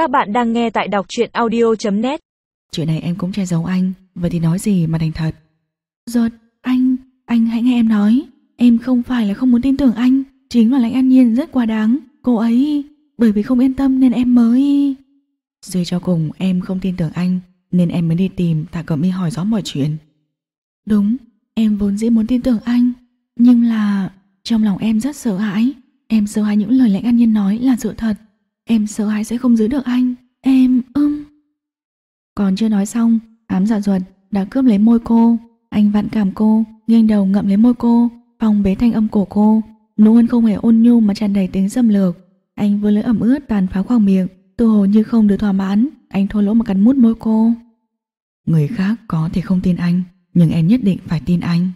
Các bạn đang nghe tại đọc truyện audio.net Chuyện này em cũng che giấu anh. Vậy thì nói gì mà thành thật? Ruột, anh, anh hãy nghe em nói. Em không phải là không muốn tin tưởng anh. Chính là lãnh an nhiên rất quá đáng. Cô ấy, bởi vì không yên tâm nên em mới Suy cho cùng em không tin tưởng anh Nên em mới đi tìm Tạ Cẩm Y hỏi rõ mọi chuyện. Đúng, em vốn dĩ muốn tin tưởng anh. Nhưng là Trong lòng em rất sợ hãi. Em sợ hãi những lời lãnh an nhiên nói là sự thật. Em sợ hãi sẽ không giữ được anh. Em, ưm Còn chưa nói xong Ám dạ ruột đã cướp lấy môi cô. Anh vặn cảm cô Nghiêng đầu ngậm lấy môi cô Phòng bế thanh âm của cô. Nụ hôn không hề ôn nhu mà tràn đầy tính xâm lược. Anh vừa lưỡi ẩm ướt tàn phá khoảng miệng Tự hồ như không được thỏa mãn. Anh thô lỗ mà cắn mút môi cô. Người khác có thể không tin anh Nhưng em nhất định phải tin anh.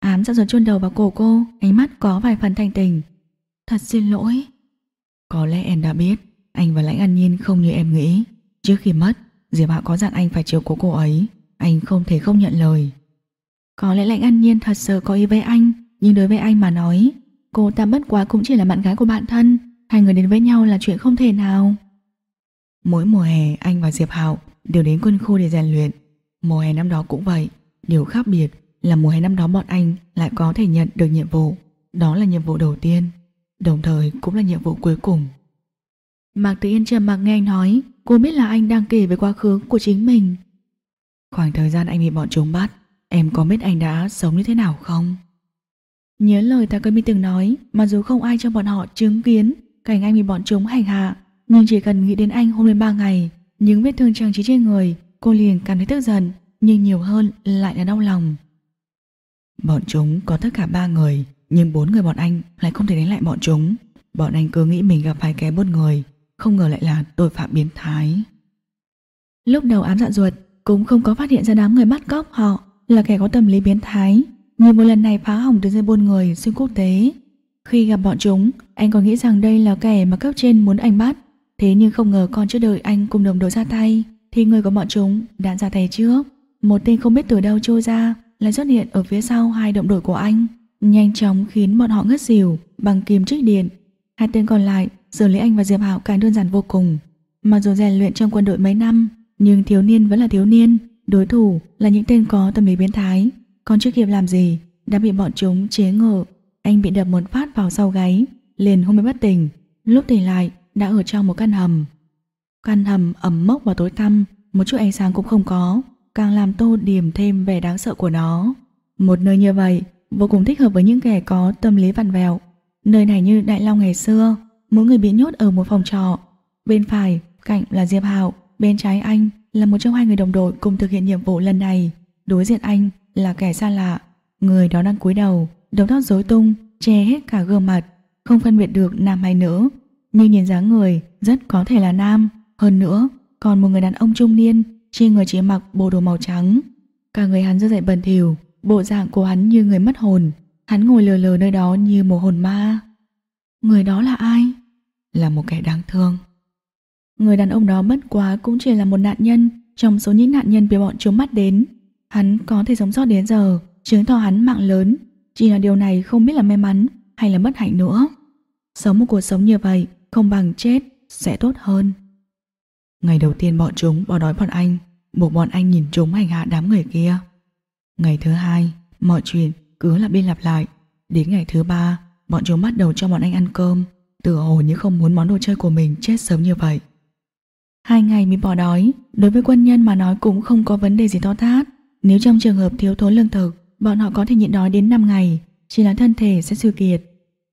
Ám dạ ruột chôn đầu vào cổ cô Ánh mắt có vài phần thanh tình. Thật xin lỗi có lẽ em đã biết, Anh và Lãnh An Nhiên không như em nghĩ. Trước khi mất, Diệp Hạo có dặn anh phải chiều cố cô ấy. Anh không thể không nhận lời. Có lẽ Lãnh An Nhiên thật sự có ý với anh, Nhưng đối với anh mà nói, Cô ta bất quá cũng chỉ là bạn gái của bạn thân. Hai người đến với nhau là chuyện không thể nào. Mỗi mùa hè, anh và Diệp Hạo Đều đến quân khu để rèn luyện. Mùa hè năm đó cũng vậy. Điều khác biệt là mùa hè năm đó bọn anh Lại có thể nhận được nhiệm vụ. Đó là nhiệm vụ đầu tiên. Đồng thời cũng là nhiệm vụ cuối cùng. Mạc Tử Yên trầm mặc nghe anh nói, Cô biết là anh đang kể về quá khứ của chính mình. Khoảng thời gian anh bị bọn chúng bắt, Em có biết anh đã sống như thế nào không? Nhớ lời ta Cơn Mi từng nói, Mặc dù không ai trong bọn họ chứng kiến Cảnh anh bị bọn chúng hành hạ, Nhưng chỉ cần nghĩ đến anh hôm lên ba ngày, Những vết thương trang trí trên người, Cô liền cảm thấy tức giận, Nhưng nhiều hơn lại là đau lòng. Bọn chúng có tất cả ba người nhưng bốn người bọn anh lại không thể đánh lại bọn chúng. Bọn anh cứ nghĩ mình gặp phải kẻ buôn người, Không ngờ lại là tội phạm biến thái. Lúc đầu ám dạ ruột, Cũng không có phát hiện ra đám người bắt cóc họ Là kẻ có tâm lý biến thái. Nhưng một lần này phá hỏng đường dây buôn người xuyên quốc tế. Khi gặp bọn chúng, Anh còn nghĩ rằng đây là kẻ mà cấp trên muốn anh bắt. Thế nhưng không ngờ còn chưa đợi anh cùng đồng đội ra tay, Thì người của bọn chúng đã ra tay trước. Một tên không biết từ đâu trôi ra, Lại xuất hiện ở phía sau hai động đội của anh. Nhanh chóng khiến bọn họ ngất xỉu Bằng kim trích điện. Hai tên còn lại xử lý anh và Diệp Hạo càng đơn giản vô cùng. Mặc dù rèn luyện trong quân đội mấy năm, Nhưng thiếu niên vẫn là thiếu niên, Đối thủ là những tên có tâm lý biến thái. Còn chưa kịp làm gì, Đã bị bọn chúng chế ngự. Anh bị đập một phát vào sau gáy, Liền hôn mê bất tỉnh. Lúc tỉnh lại, đã ở trong một căn hầm. Căn hầm ẩm mốc và tối tăm, Một chút ánh sáng cũng không có, Càng làm tô điểm thêm vẻ đáng sợ của nó. Một nơi như vậy Vô cùng thích hợp với những kẻ có tâm lý vặn vẹo. Nơi này như Đại Long ngày xưa, Mỗi người bị nhốt ở một phòng trọ. Bên phải, cạnh là Diệp Hạo, Bên trái anh là một trong hai người đồng đội Cùng thực hiện nhiệm vụ lần này. Đối diện anh là kẻ xa lạ, Người đó đang cúi đầu Đầu tóc rối tung, Che hết cả gương mặt, Không phân biệt được nam hay nữ. Nhưng nhìn dáng người, rất có thể là nam. Hơn nữa, còn một người đàn ông trung niên, Trên người chỉ mặc bộ đồ màu trắng. Cả người hắn rất dậy bẩn thỉu Bộ dạng của hắn như người mất hồn. Hắn ngồi lờ lờ nơi đó như một hồn ma. Người đó là ai? Là một kẻ đáng thương. Người đàn ông đó bất quá cũng chỉ là một nạn nhân. Trong số những nạn nhân bị bọn chúng bắt đến, Hắn có thể sống sót đến giờ, Chứng tỏ hắn mạng lớn. Chỉ là điều này không biết là may mắn Hay là bất hạnh nữa. Sống một cuộc sống như vậy, Không bằng chết, sẽ tốt hơn. Ngày đầu tiên bọn chúng bỏ đói bọn anh, Buộc bọn anh nhìn chúng hành hạ đám người kia. Ngày thứ hai, Mọi chuyện cứ lặp đi lặp lại. Đến ngày thứ ba, Bọn chúng bắt đầu cho bọn anh ăn cơm. Tựa hồ như không muốn món đồ chơi của mình chết sớm như vậy. Hai ngày mới bỏ đói. Đối với quân nhân mà nói cũng không có vấn đề gì to tát. Nếu trong trường hợp thiếu thốn lương thực, Bọn họ có thể nhịn đói đến 5 ngày. Chỉ là thân thể sẽ suy kiệt.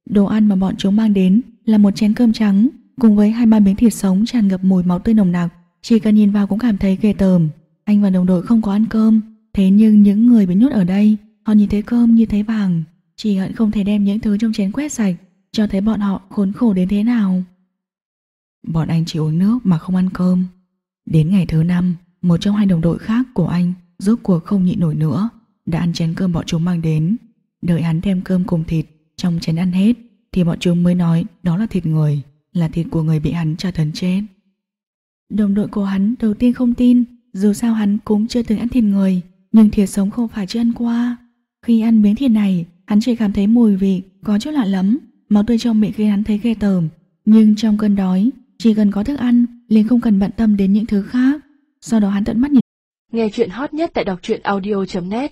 Đồ ăn mà bọn chúng mang đến Là một chén cơm trắng, Cùng với hai ba miếng thịt sống tràn ngập mùi máu tươi nồng nặc. Chỉ cần nhìn vào cũng cảm thấy ghê tởm. Anh và đồng đội không có ăn cơm. Thế nhưng những người bị nhốt ở đây, Họ nhìn thấy cơm như thấy vàng, Chỉ hận không thể đem những thứ trong chén quét sạch, Cho thấy bọn họ khốn khổ đến thế nào. Bọn anh chỉ uống nước mà không ăn cơm. Đến ngày thứ năm, Một trong hai đồng đội khác của anh Rốt cuộc không nhịn nổi nữa, Đã ăn chén cơm bọn chúng mang đến. Đợi hắn đem cơm cùng thịt Trong chén ăn hết, Thì bọn chúng mới nói đó là thịt người, Là thịt của người bị hắn tra tấn chết. Đồng đội của hắn đầu tiên không tin, Dù sao hắn cũng chưa từng ăn thịt người. Nhưng thiệt sống không phải chưa ăn qua Khi ăn miếng thịt này, Hắn chỉ cảm thấy mùi vị, có chút lạ lắm Máu tươi trong miệng khiến hắn thấy ghê tởm Nhưng trong cơn đói, Chỉ cần có thức ăn, liền không cần bận tâm đến những thứ khác. Sau đó hắn tận mắt nhìn. Nghe chuyện hot nhất tại đọc truyện audio.net